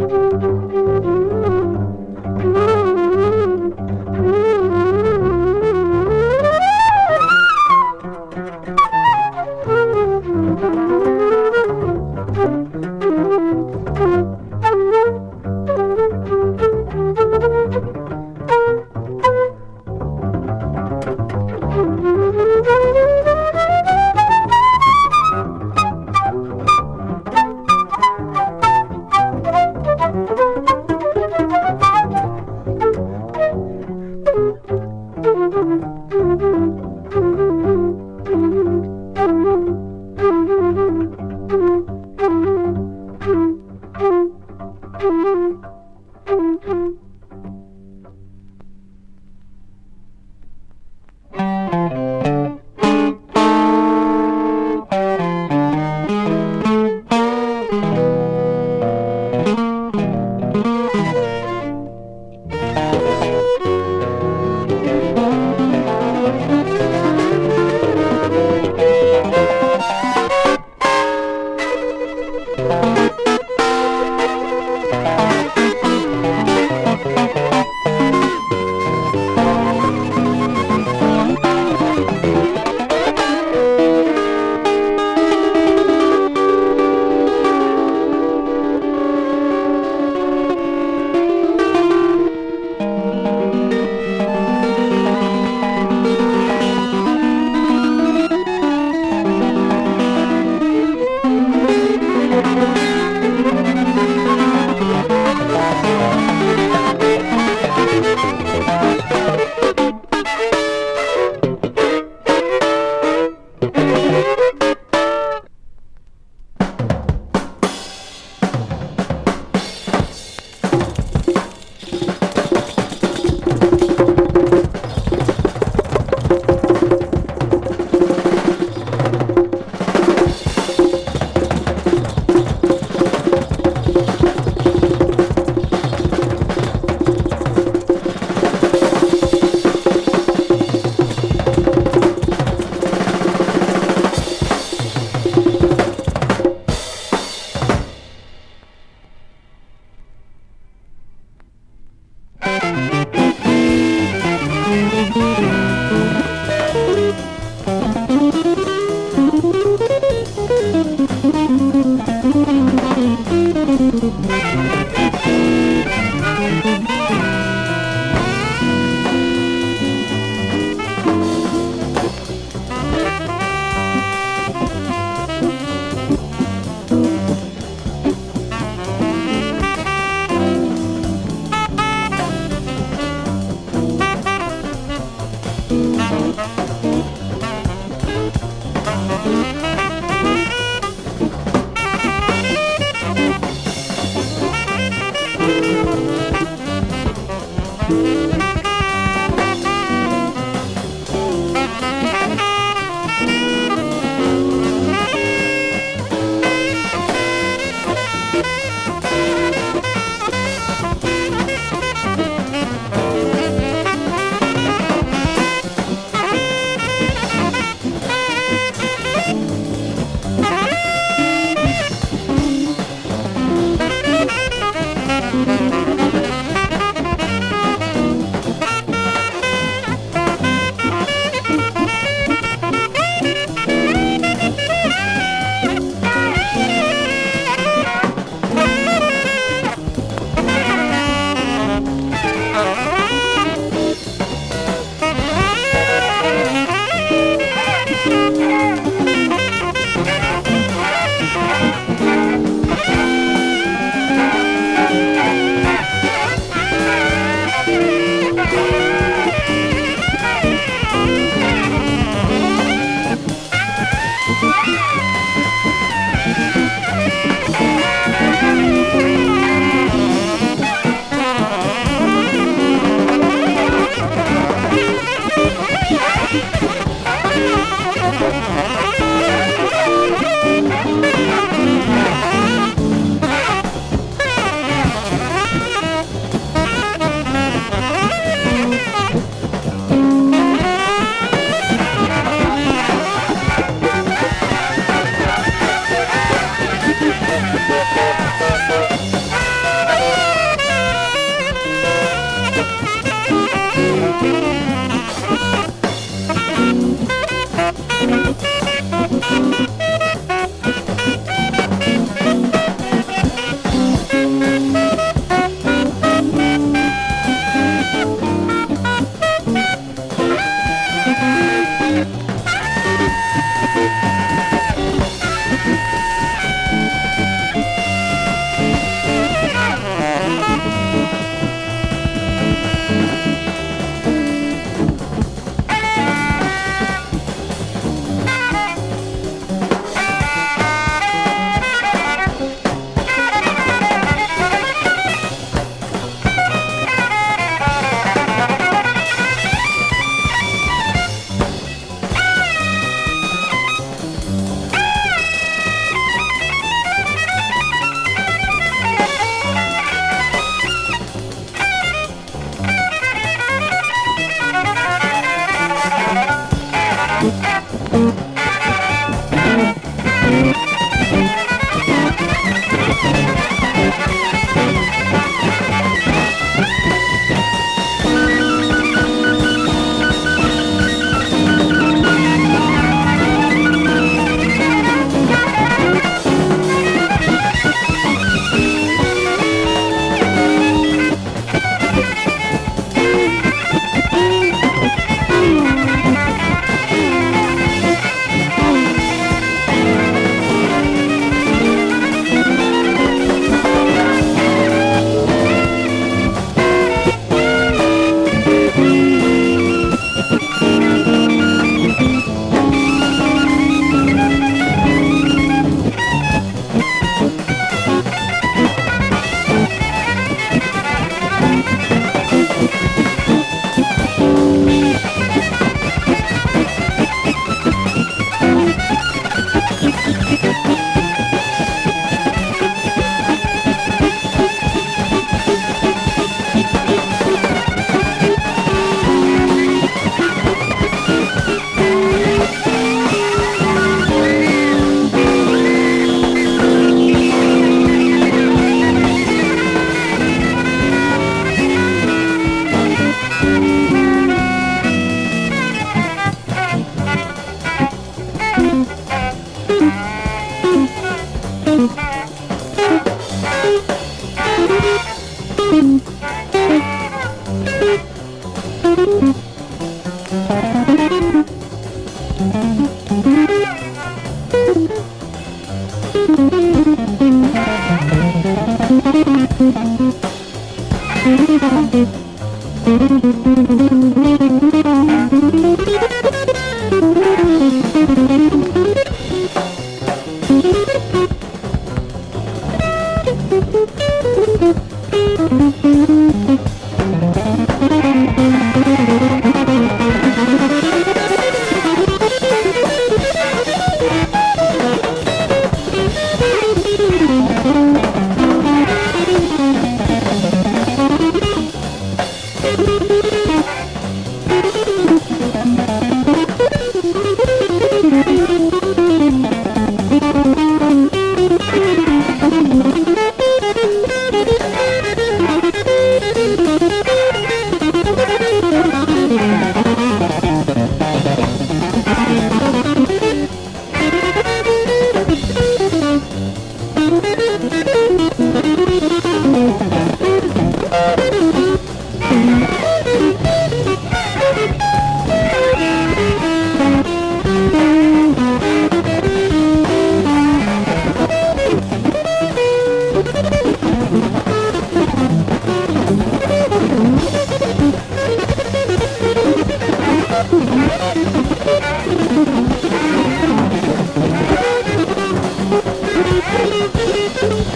Música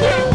Thank